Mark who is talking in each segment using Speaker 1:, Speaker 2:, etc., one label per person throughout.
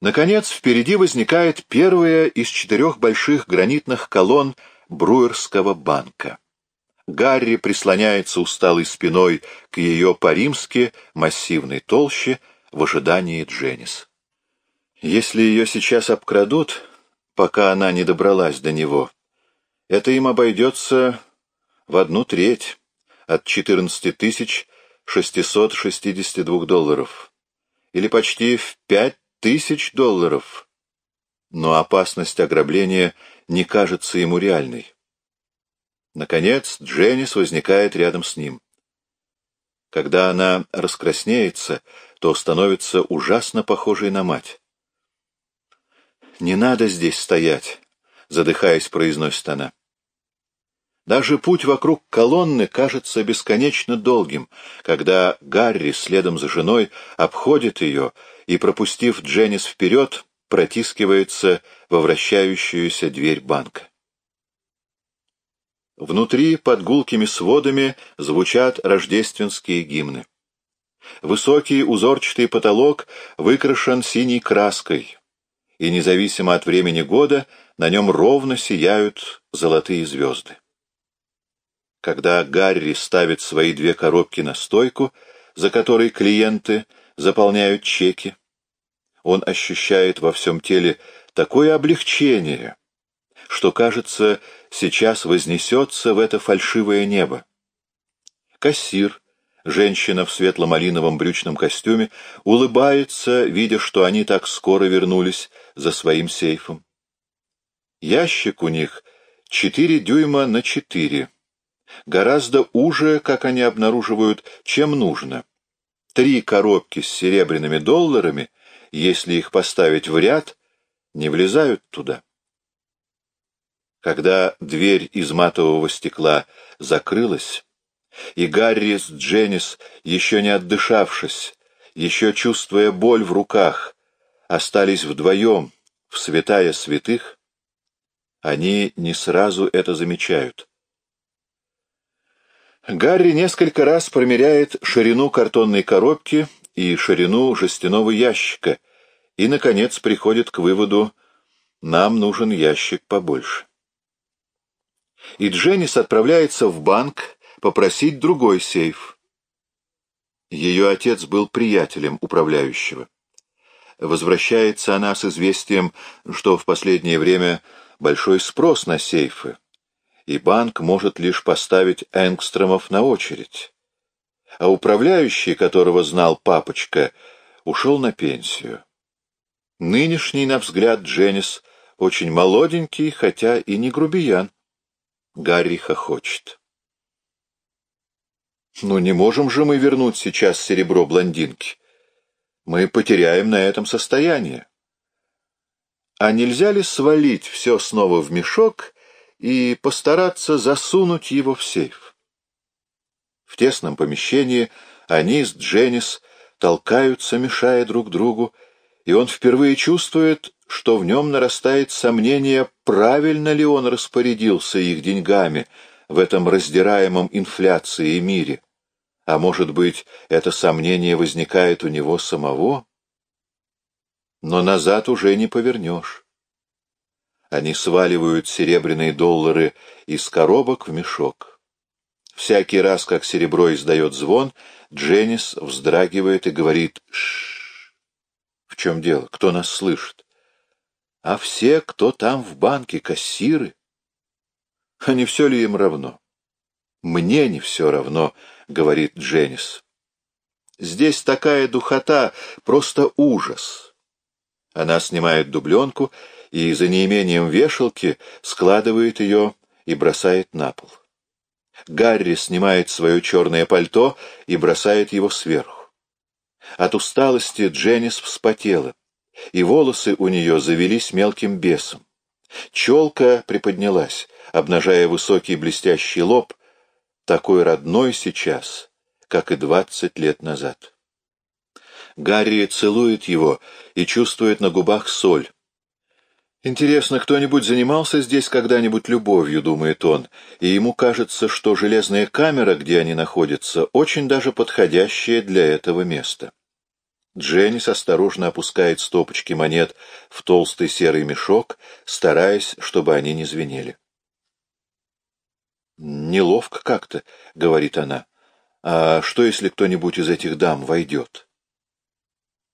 Speaker 1: Наконец, впереди возникает первая из четырех больших гранитных колонн Бруерского банка. Гарри прислоняется усталой спиной к ее по-римски массивной толще в ожидании Дженнис. Если ее сейчас обкрадут, пока она не добралась до него, это им обойдется в одну треть от 14 тысяч 662 долларов, или почти в пять тысяч долларов. Но опасность ограбления не кажется ему реальной. Наконец, Дженнис возникает рядом с ним. Когда она раскраснеется, то становится ужасно похожей на мать. «Не надо здесь стоять», — задыхаясь, произносит она. Даже путь вокруг колонны кажется бесконечно долгим, когда Гарри следом за женой обходит ее и, пропустив Дженнис вперед, протискивается во вращающуюся дверь банка. Внутри, под гулкими сводами, звучат рождественские гимны. Высокий узорчатый потолок выкрашен синей краской, и независимо от времени года на нем ровно сияют золотые звезды когда Гарри ставит свои две коробки на стойку, за которой клиенты заполняют чеки. Он ощущает во всем теле такое облегчение, что, кажется, сейчас вознесется в это фальшивое небо. Кассир, женщина в светло-малиновом брючном костюме, улыбается, видя, что они так скоро вернулись за своим сейфом. Ящик у них четыре дюйма на четыре гораздо уже, как они обнаруживают, чем нужно. Три коробки с серебряными долларами, если их поставить в ряд, не влезают туда. Когда дверь из матового стекла закрылась, и Гарри с Дженнис, еще не отдышавшись, еще чувствуя боль в руках, остались вдвоем в святая святых, они не сразу это замечают. Гарри несколько раз промеряет ширину картонной коробки и ширину жестяного ящика, и, наконец, приходит к выводу «нам нужен ящик побольше». И Дженнис отправляется в банк попросить другой сейф. Ее отец был приятелем управляющего. Возвращается она с известием, что в последнее время большой спрос на сейфы и банк может лишь поставить Энгстромов на очередь. А управляющий, которого знал папочка, ушел на пенсию. Нынешний, на взгляд Дженнис, очень молоденький, хотя и не грубиян. Гарри хохочет. «Ну не можем же мы вернуть сейчас серебро блондинки. Мы потеряем на этом состояние. А нельзя ли свалить все снова в мешок и постараться засунуть его в сейф. В тесном помещении они с Дженнис толкаются, мешая друг другу, и он впервые чувствует, что в нем нарастает сомнение, правильно ли он распорядился их деньгами в этом раздираемом инфляцией мире. А может быть, это сомнение возникает у него самого? Но назад уже не повернешь. Они сваливают серебряные доллары из коробок в мешок. Всякий раз, как серебро издает звон, Дженнис вздрагивает и говорит «Шшш». В чем дело? Кто нас слышит? А все, кто там в банке, кассиры? А не все ли им равно? Мне не все равно, говорит Дженнис. Здесь такая духота, просто ужас. Она снимает дубленку и за неимением вешалки складывает ее и бросает на пол. Гарри снимает свое черное пальто и бросает его сверху. От усталости Дженнис вспотела, и волосы у нее завелись мелким бесом. Челка приподнялась, обнажая высокий блестящий лоб, такой родной сейчас, как и двадцать лет назад. Гарри целует его и чувствует на губах соль. Интересно, кто-нибудь занимался здесь когда-нибудь любовью, думает он, и ему кажется, что железная камера, где они находятся, очень даже подходящая для этого места. Дженнис осторожно опускает стопочки монет в толстый серый мешок, стараясь, чтобы они не звенели. «Неловко как-то», — говорит она. «А что, если кто-нибудь из этих дам войдет?»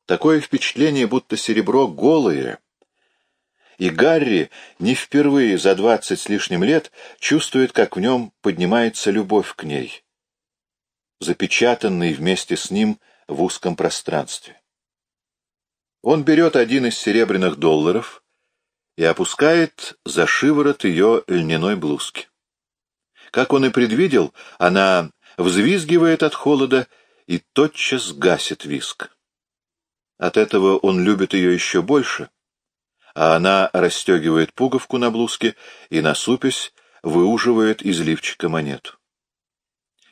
Speaker 1: Такое впечатление, будто серебро голое, и Гарри не впервые за двадцать с лишним лет чувствует, как в нем поднимается любовь к ней, запечатанный вместе с ним в узком пространстве. Он берет один из серебряных долларов и опускает за шиворот ее льняной блузки. Как он и предвидел, она взвизгивает от холода и тотчас гасит виск. От этого он любит ее еще больше, а она расстегивает пуговку на блузке и, насупясь, выуживает из лифчика монету.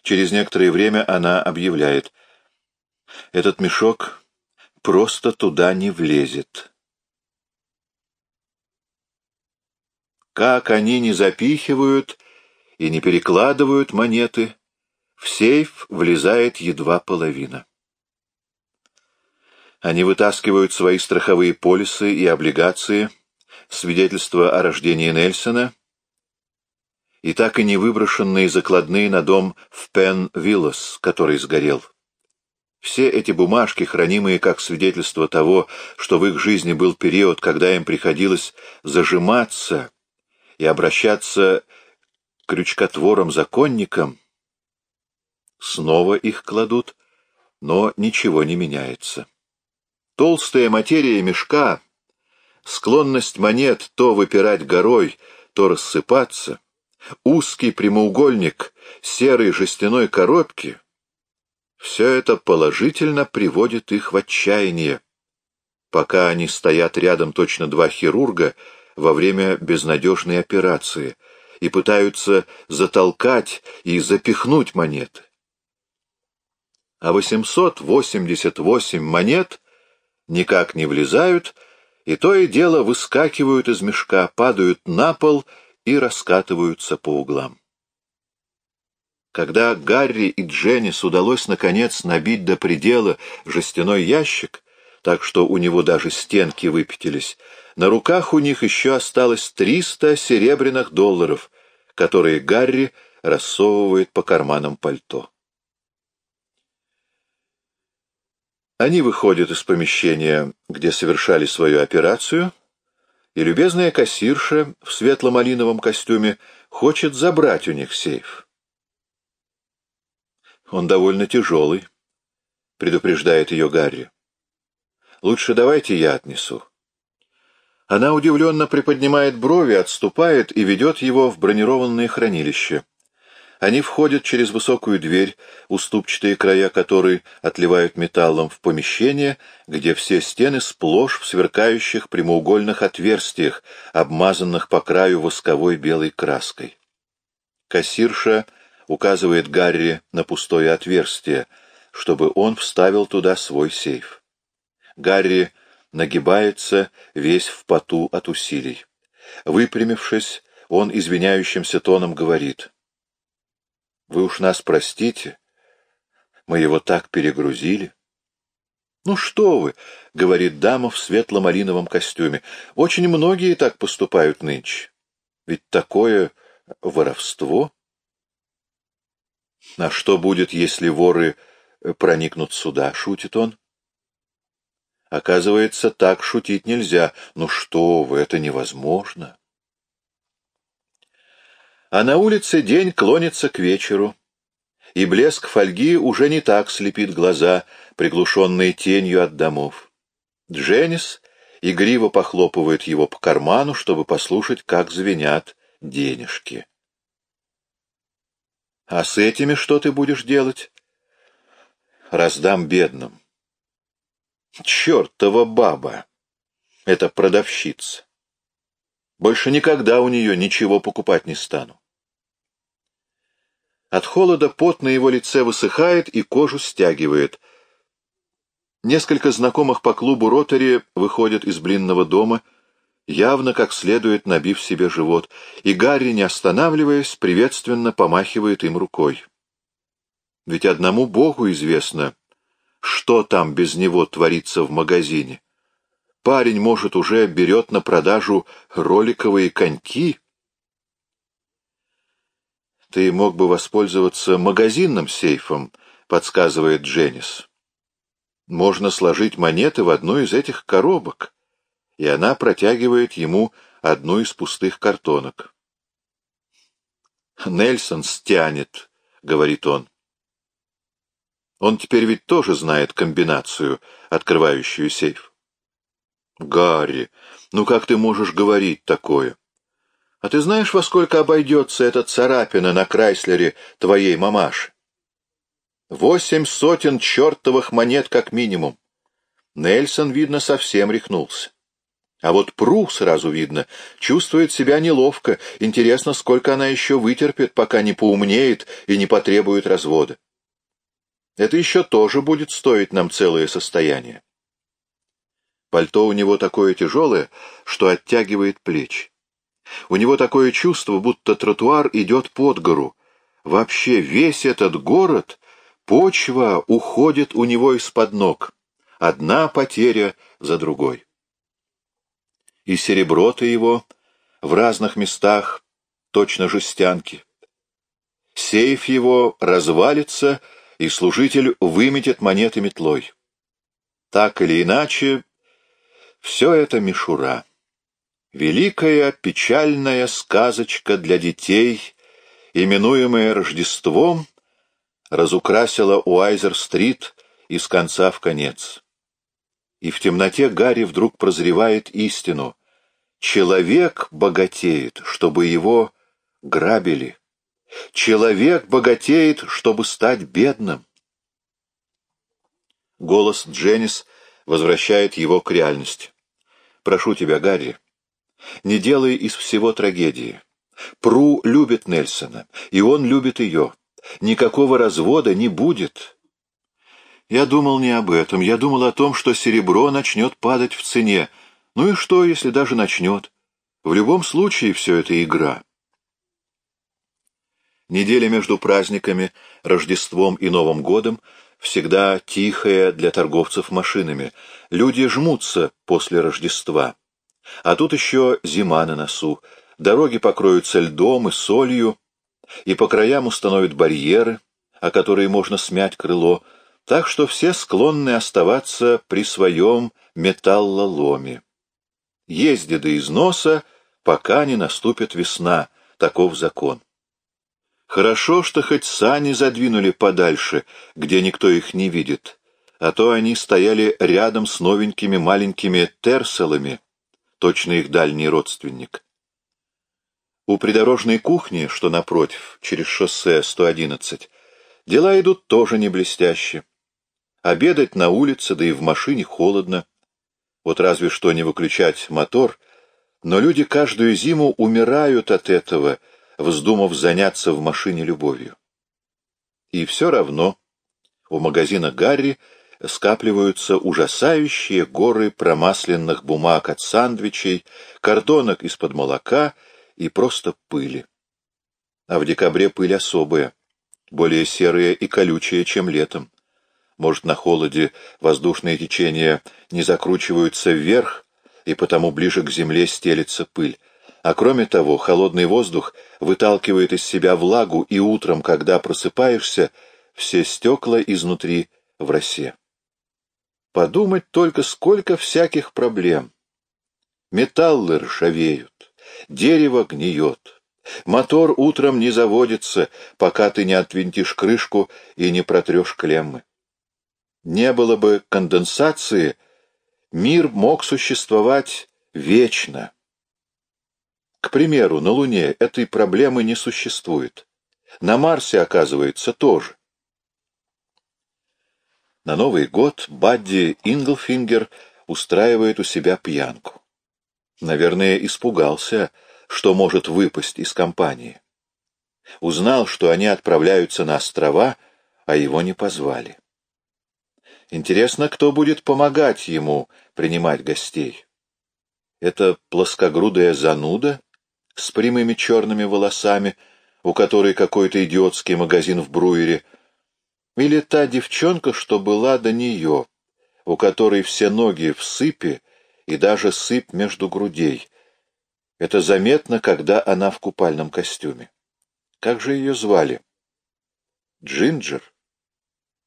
Speaker 1: Через некоторое время она объявляет, «Этот мешок просто туда не влезет». Как они не запихивают и не перекладывают монеты, в сейф влезает едва половина. Они вытаскивают свои страховые полисы и облигации, свидетельство о рождении Нельсона и так и не выброшенные закладные на дом в Пен-Виллас, который сгорел. Все эти бумажки, хранимые как свидетельство того, что в их жизни был период, когда им приходилось зажиматься и обращаться крючкотвором-законником, снова их кладут, но ничего не меняется. Толстая материя мешка, склонность монет то выпирать горой, то рассыпаться, узкий прямоугольник серой жестяной коробки — все это положительно приводит их в отчаяние, пока они стоят рядом точно два хирурга во время безнадежной операции — и пытаются затолкать и запихнуть монеты. А 888 монет никак не влезают, и то и дело выскакивают из мешка, падают на пол и раскатываются по углам. Когда Гарри и Дженнис удалось, наконец, набить до предела жестяной ящик, так что у него даже стенки выпятились, на руках у них еще осталось триста серебряных долларов, которые Гарри рассовывает по карманам пальто. Они выходят из помещения, где совершали свою операцию, и любезная кассирша в светло-малиновом костюме хочет забрать у них сейф. Он довольно тяжелый, предупреждает ее Гарри. Лучше давайте я отнесу. Она удивленно приподнимает брови, отступает и ведет его в бронированное хранилище. Они входят через высокую дверь, уступчатые края которой отливают металлом в помещение, где все стены сплошь в сверкающих прямоугольных отверстиях, обмазанных по краю восковой белой краской. Кассирша указывает Гарри на пустое отверстие, чтобы он вставил туда свой сейф. Гарри нагибается весь в поту от усилий. Выпрямившись, он извиняющимся тоном говорит. «Вы уж нас простите, мы его так перегрузили». «Ну что вы», — говорит дама в светло-малиновом костюме, — «очень многие так поступают нынче. Ведь такое воровство». «А что будет, если воры проникнут сюда?» — шутит он. Оказывается, так шутить нельзя. Ну что вы, это невозможно. А на улице день клонится к вечеру, и блеск фольги уже не так слепит глаза, приглушенные тенью от домов. Дженнис игриво похлопывает его по карману, чтобы послушать, как звенят денежки. «А с этими что ты будешь делать?» «Раздам бедным». Чертова баба! Это продавщица. Больше никогда у нее ничего покупать не стану. От холода пот на его лице высыхает и кожу стягивает. Несколько знакомых по клубу ротари выходят из блинного дома, явно как следует набив себе живот, и Гарри, не останавливаясь, приветственно помахивает им рукой. Ведь одному Богу известно, что там без него творится в магазине. Парень, может, уже берет на продажу роликовые коньки. Ты мог бы воспользоваться магазинным сейфом, подсказывает Дженнис. Можно сложить монеты в одну из этих коробок, и она протягивает ему одну из пустых картонок. «Нельсон стянет», — говорит он. Он теперь ведь тоже знает комбинацию, открывающую сейф. Гарри, ну как ты можешь говорить такое? А ты знаешь, во сколько обойдется эта царапина на Крайслере твоей мамаши? Восемь сотен чертовых монет как минимум. Нельсон, видно, совсем рехнулся. А вот Пру, сразу видно, чувствует себя неловко. Интересно, сколько она еще вытерпит, пока не поумнеет и не потребует развода. Это еще тоже будет стоить нам целое состояние. Пальто у него такое тяжелое, что оттягивает плечи. У него такое чувство, будто тротуар идет под гору. Вообще весь этот город, почва уходит у него из-под ног. Одна потеря за другой. И серебро-то его в разных местах, точно жестянки. Сейф его развалится, и служитель выметит монеты метлой. Так или иначе, все это мишура. Великая печальная сказочка для детей, именуемая Рождеством, разукрасила Уайзер-стрит из конца в конец. И в темноте Гарри вдруг прозревает истину. Человек богатеет, чтобы его грабили. Человек богатеет, чтобы стать бедным. Голос Дженнис возвращает его к реальности. «Прошу тебя, Гарри, не делай из всего трагедии. Пру любит Нельсона, и он любит ее. Никакого развода не будет». Я думал не об этом. Я думал о том, что серебро начнет падать в цене. Ну и что, если даже начнет? В любом случае все это игра. Неделя между праздниками, Рождеством и Новым годом всегда тихая для торговцев машинами. Люди жмутся после Рождества. А тут еще зима на носу. Дороги покроются льдом и солью, и по краям установят барьеры, о которые можно смять крыло, так что все склонны оставаться при своем металлоломе. Езди до износа, пока не наступит весна, таков закон. Хорошо, что хоть сани задвинули подальше, где никто их не видит, а то они стояли рядом с новенькими маленькими терселами, точно их дальний родственник. У придорожной кухни, что напротив, через шоссе 111, дела идут тоже не блестяще. Обедать на улице, да и в машине холодно. Вот разве что не выключать мотор, но люди каждую зиму умирают от этого — вздумав заняться в машине любовью. И все равно у магазина Гарри скапливаются ужасающие горы промасленных бумаг от сандвичей, картонок из-под молока и просто пыли. А в декабре пыль особая, более серая и колючая, чем летом. Может, на холоде воздушные течения не закручиваются вверх, и потому ближе к земле стелится пыль, а кроме того, холодный воздух выталкивает из себя влагу, и утром, когда просыпаешься, все стекла изнутри в росе. Подумать только, сколько всяких проблем. Металлы ржавеют, дерево гниет, мотор утром не заводится, пока ты не отвинтишь крышку и не протрешь клеммы. Не было бы конденсации, мир мог существовать вечно. К примеру, на Луне этой проблемы не существует. На Марсе, оказывается, тоже. На Новый год Бадди Инглфингер устраивает у себя пьянку. Наверное, испугался, что может выпасть из компании. Узнал, что они отправляются на острова, а его не позвали. Интересно, кто будет помогать ему принимать гостей? Это плоскогрудая зануда с прямыми черными волосами, у которой какой-то идиотский магазин в Бруере. Или та девчонка, что была до нее, у которой все ноги в сыпи и даже сыпь между грудей. Это заметно, когда она в купальном костюме. Как же ее звали? Джинджер?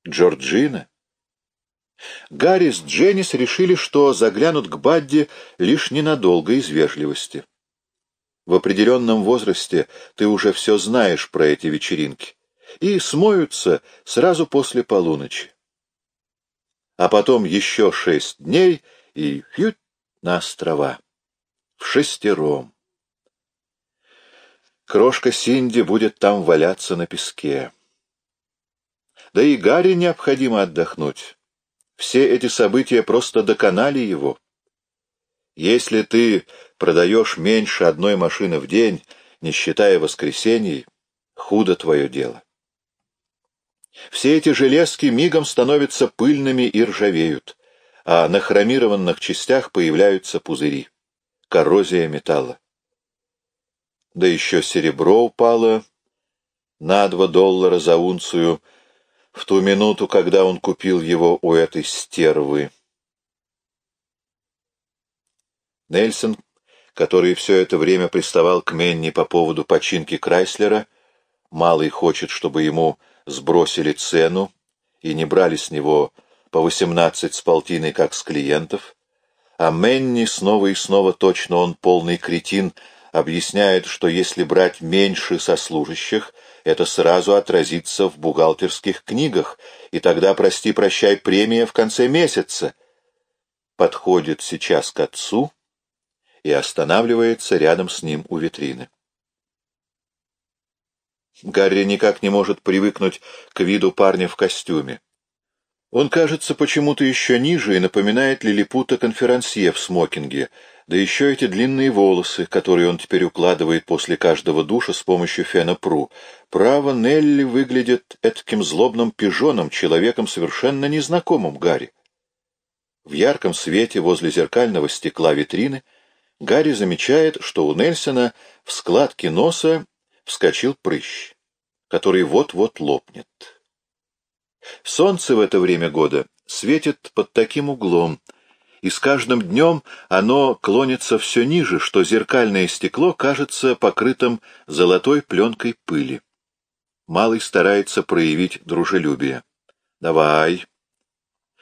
Speaker 1: Джорджина? Гарри с Дженнис решили, что заглянут к Бадди лишь ненадолго из вежливости. В определенном возрасте ты уже все знаешь про эти вечеринки и смоются сразу после полуночи. А потом еще шесть дней и фьють на острова. В шестером. Крошка Синди будет там валяться на песке. Да и Гарри необходимо отдохнуть. Все эти события просто доконали его. Если ты продаешь меньше одной машины в день, не считая воскресений, худо твое дело. Все эти железки мигом становятся пыльными и ржавеют, а на хромированных частях появляются пузыри. Коррозия металла. Да еще серебро упало на два доллара за унцию в ту минуту, когда он купил его у этой стервы. Нельсон, который все это время приставал к Менни по поводу починки Крайслера, малый хочет, чтобы ему сбросили цену и не брали с него по восемнадцать с полтиной, как с клиентов, а Менни снова и снова точно он полный кретин, объясняет, что если брать меньше сослужащих, это сразу отразится в бухгалтерских книгах, и тогда, прости-прощай, премия в конце месяца. Подходит сейчас к отцу и останавливается рядом с ним у витрины. Гарри никак не может привыкнуть к виду парня в костюме. Он кажется почему-то еще ниже и напоминает лилипута конферансье в смокинге, да еще эти длинные волосы, которые он теперь укладывает после каждого душа с помощью фена Пру. Право, Нелли выглядит этаким злобным пижоном, человеком совершенно незнакомым Гарри. В ярком свете возле зеркального стекла витрины Гарри замечает, что у Нельсона в складке носа вскочил прыщ, который вот-вот лопнет. Солнце в это время года светит под таким углом, и с каждым днем оно клонится все ниже, что зеркальное стекло кажется покрытым золотой пленкой пыли. Малый старается проявить дружелюбие. «Давай,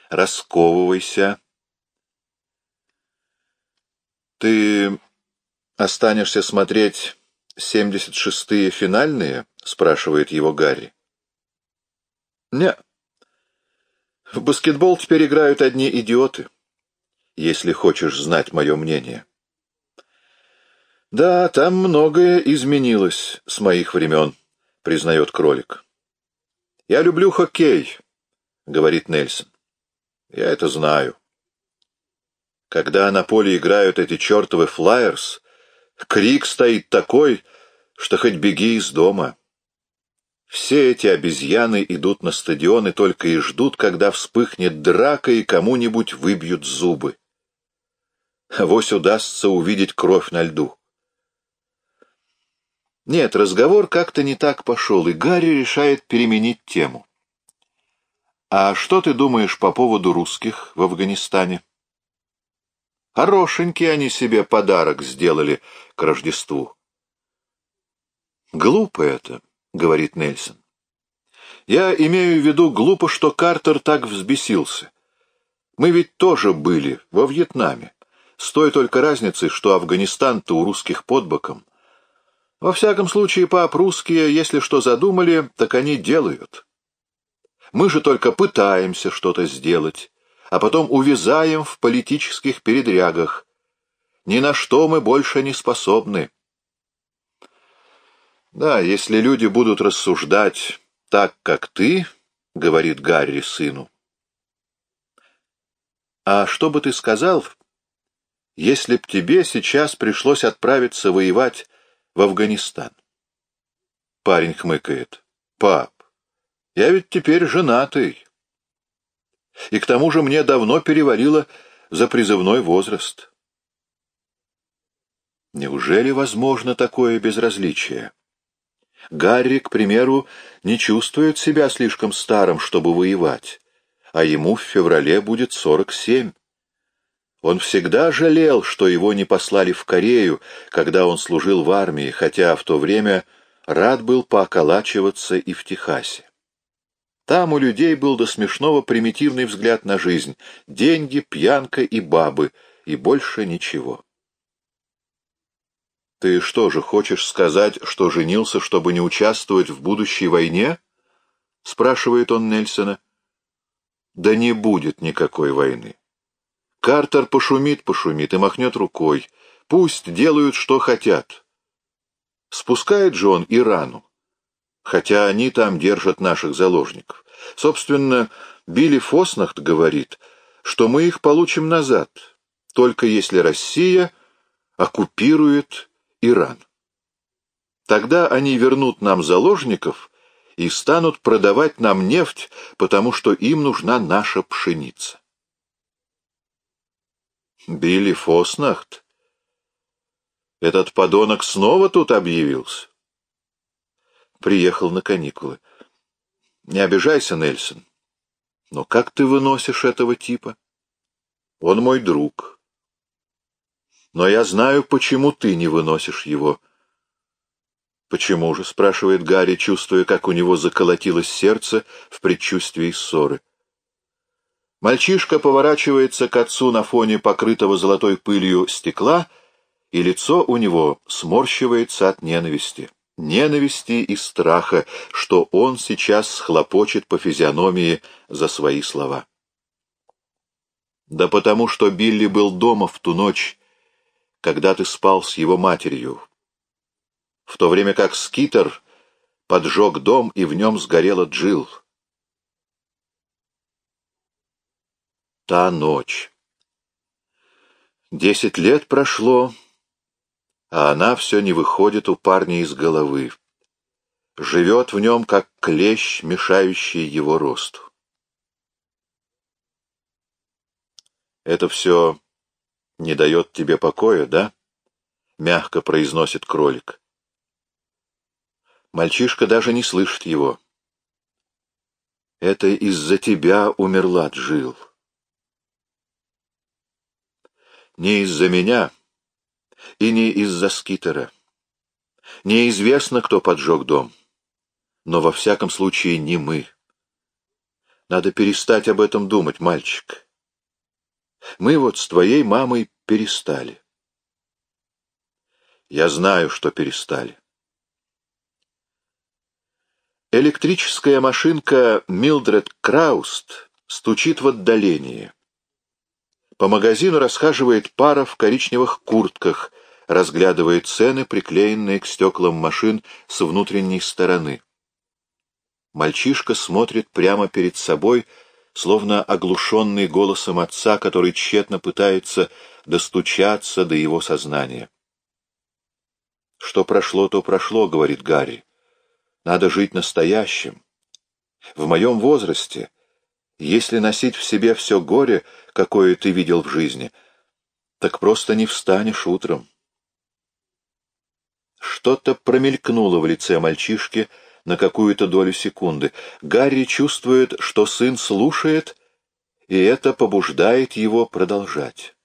Speaker 1: расковывайся». «Ты останешься смотреть семьдесят шестые финальные?» — спрашивает его Гарри. «Не. В баскетбол теперь играют одни идиоты, если хочешь знать мое мнение». «Да, там многое изменилось с моих времен», — признает кролик. «Я люблю хоккей», — говорит Нельсон. «Я это знаю». Когда на поле играют эти чертовы флайерс, Крик стоит такой, что хоть беги из дома. Все эти обезьяны идут на стадион и только и ждут, когда вспыхнет драка и кому-нибудь выбьют зубы. Вось удастся увидеть кровь на льду. Нет, разговор как-то не так пошел, и Гарри решает переменить тему. «А что ты думаешь по поводу русских в Афганистане?» Хорошенький они себе подарок сделали к Рождеству. «Глупо это», — говорит Нельсон. «Я имею в виду глупо, что Картер так взбесился. Мы ведь тоже были во Вьетнаме, с той только разницей, что Афганистан-то у русских под боком. Во всяком случае, пап-русские, если что задумали, так они делают. Мы же только пытаемся что-то сделать, а потом увязаем в политических передрягах. Ни на что мы больше не способны. Да, если люди будут рассуждать так, как ты, — говорит Гарри сыну. А что бы ты сказал, если б тебе сейчас пришлось отправиться воевать в Афганистан? Парень хмыкает. Пап, я ведь теперь женатый. И к тому же мне давно перевалило за призывной возраст. Неужели возможно такое безразличие? Гарри, к примеру, не чувствует себя слишком старым, чтобы воевать, а ему в феврале будет сорок семь. Он всегда жалел, что его не послали в Корею, когда он служил в армии, хотя в то время рад был пооколачиваться и в Техасе. Там у людей был до смешного примитивный взгляд на жизнь — деньги, пьянка и бабы, и больше ничего. «Ты что же, хочешь сказать, что женился, чтобы не участвовать в будущей войне?» — спрашивает он Нельсона. «Да не будет никакой войны. Картер пошумит-пошумит и махнет рукой. Пусть делают, что хотят. Спускает же он Ирану. Хотя они там держат наших заложников. Собственно, Билли Фоснахт говорит, что мы их получим назад, только если Россия оккупирует Иран. Тогда они вернут нам заложников и станут продавать нам нефть, потому что им нужна наша пшеница. Билли Фоснахт? Этот подонок снова тут объявился? Приехал на каникулы. Не обижайся, Нельсон. Но как ты выносишь этого типа? Он мой друг. Но я знаю, почему ты не выносишь его. Почему же? — спрашивает Гарри, чувствуя, как у него заколотилось сердце в предчувствии ссоры. Мальчишка поворачивается к отцу на фоне покрытого золотой пылью стекла, и лицо у него сморщивается от ненависти. Ненависти и страха, что он сейчас схлопочет по физиономии за свои слова. Да потому что Билли был дома в ту ночь, когда ты спал с его матерью, в то время как Скитер поджег дом, и в нем сгорела Джилл. та ночь. Десять лет прошло, а она все не выходит у парня из головы. Живет в нем, как клещ, мешающий его росту. Это все не дает тебе покоя, да? Мягко произносит кролик. Мальчишка даже не слышит его. Это из-за тебя умерла Джил. Не из-за меня и не из-за скитера. Неизвестно, кто поджег дом, но во всяком случае не мы. Надо перестать об этом думать, мальчик. Мы вот с твоей мамой перестали. Я знаю, что перестали. Электрическая машинка Милдред Крауст стучит в отдалении. По магазину расхаживает пара в коричневых куртках, разглядывая цены, приклеенные к стеклам машин с внутренней стороны. Мальчишка смотрит прямо перед собой, словно оглушенный голосом отца, который тщетно пытается достучаться до его сознания. «Что прошло, то прошло», — говорит Гарри. «Надо жить настоящим. В моем возрасте если носить в себе все горе, какое ты видел в жизни, так просто не встанешь утром. Что-то промелькнуло в лице мальчишки на какую-то долю секунды. Гарри чувствует, что сын слушает, и это побуждает его продолжать.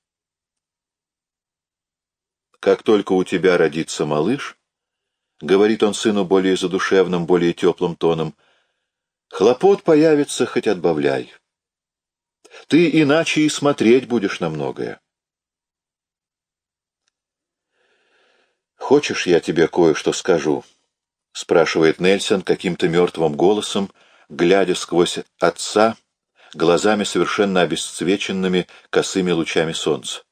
Speaker 1: «Как только у тебя родится малыш», — говорит он сыну более задушевным, более теплым тоном, — Хлопот появится, хоть отбавляй. Ты иначе и смотреть будешь на многое. «Хочешь, я тебе кое-что скажу?» — спрашивает Нельсон каким-то мертвым голосом, глядя сквозь отца, глазами совершенно обесцвеченными косыми лучами солнца.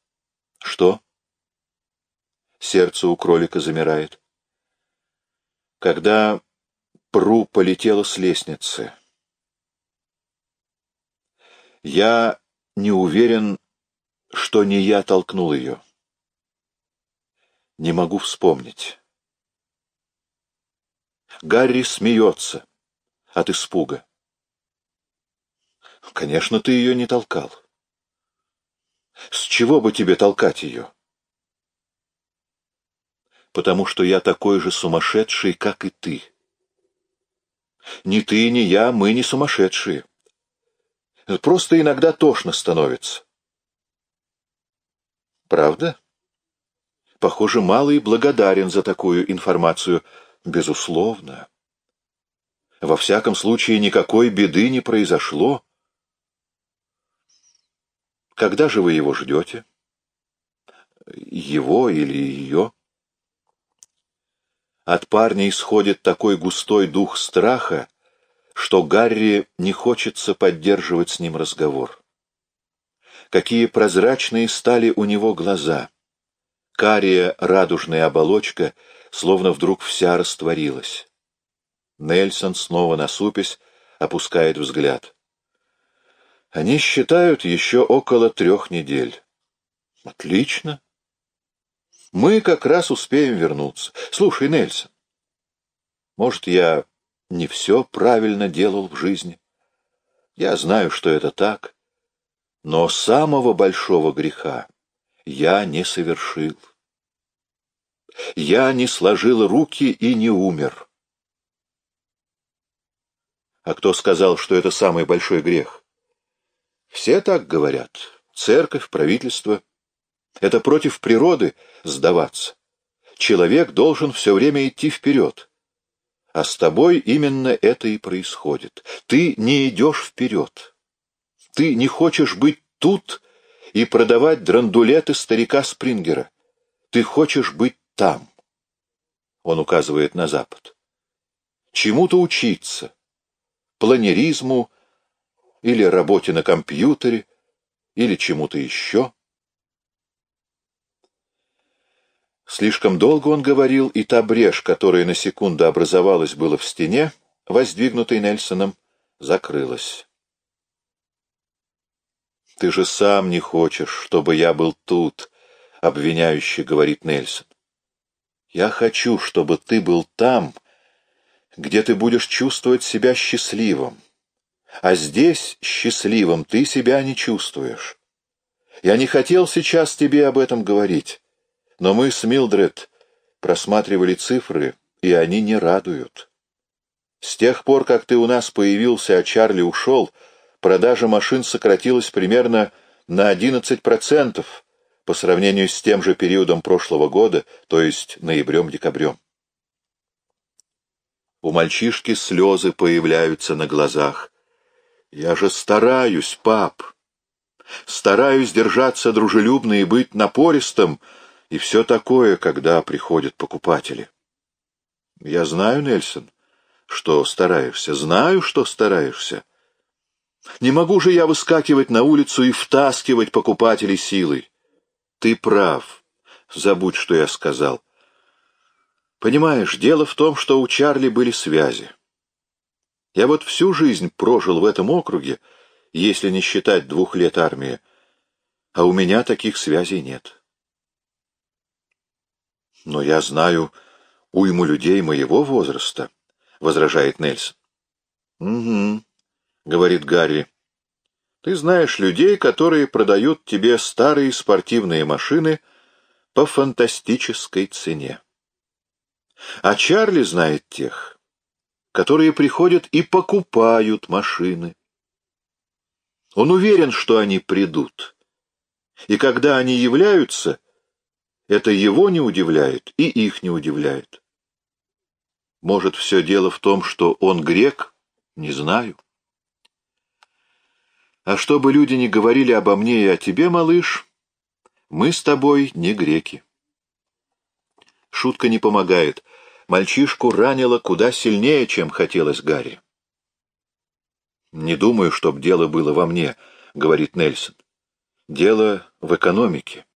Speaker 1: «Что?» Сердце у кролика замирает. Когда Пру полетела с лестницы. Я не уверен, что не я толкнул ее. Не могу вспомнить. Гарри смеется от испуга. Конечно, ты ее не толкал. С чего бы тебе толкать ее? Потому что я такой же сумасшедший, как и ты. Ни ты, ни я, мы не сумасшедшие. Просто иногда тошно становится. Правда? Похоже, Малый благодарен за такую информацию. Безусловно. Во всяком случае, никакой беды не произошло. Когда же вы его ждете? Его или ее? От парня исходит такой густой дух страха, что Гарри не хочется поддерживать с ним разговор. Какие прозрачные стали у него глаза. Кария радужная оболочка словно вдруг вся растворилась. Нельсон, снова насупясь, опускает взгляд. Они считают еще около трех недель. Отлично. Мы как раз успеем вернуться. Слушай, Нельсон, может, я не все правильно делал в жизни? Я знаю, что это так, но самого большого греха я не совершил. Я не сложил руки и не умер. А кто сказал, что это самый большой грех? Все так говорят. Церковь, правительство. Это против природы сдаваться. Человек должен все время идти вперед. А с тобой именно это и происходит. Ты не идешь вперед. Ты не хочешь быть тут и продавать драндулеты старика Спрингера. Ты хочешь быть там. Он указывает на запад. Чему-то учиться. Планеризму, или работе на компьютере, или чему-то еще. Слишком долго он говорил, и та брешь, которая на секунду образовалась было в стене, воздвигнутой Нельсоном, закрылась. «Ты же сам не хочешь, чтобы я был тут», — обвиняюще говорит Нельсон. «Я хочу, чтобы ты был там, где ты будешь чувствовать себя счастливым, а здесь счастливым ты себя не чувствуешь. Я не хотел сейчас тебе об этом говорить, но мы с Милдред просматривали цифры, и они не радуют. С тех пор, как ты у нас появился, а Чарли ушел, продажа машин сократилась примерно на 11% по сравнению с тем же периодом прошлого года, то есть ноябрем-декабрем. У мальчишки слезы появляются на глазах. Я же стараюсь, пап. Стараюсь держаться дружелюбно и быть напористым, и все такое, когда приходят покупатели. Я знаю, Нельсон, что стараешься, знаю, что стараешься. Не могу же я выскакивать на улицу и втаскивать покупателей силой. Ты прав. Забудь, что я сказал. Понимаешь, дело в том, что у Чарли были связи. Я вот всю жизнь прожил в этом округе, если не считать двух лет армии, а у меня таких связей нет. Но я знаю уйму людей моего возраста, — возражает Нельсон. — Угу, — говорит Гарри. — Ты знаешь людей, которые продают тебе старые спортивные машины по фантастической цене. А Чарли знает тех, которые приходят и покупают машины. Он уверен, что они придут. И когда они являются, это его не удивляет и их не удивляет. Может, все дело в том, что он грек? Не знаю. А чтобы люди не говорили обо мне и о тебе, малыш, мы с тобой не греки. Шутка не помогает мальчишку ранило куда сильнее, чем хотелось Гарри. «Не думаю, чтоб дело было во мне», — говорит Нельсон. «Дело в экономике.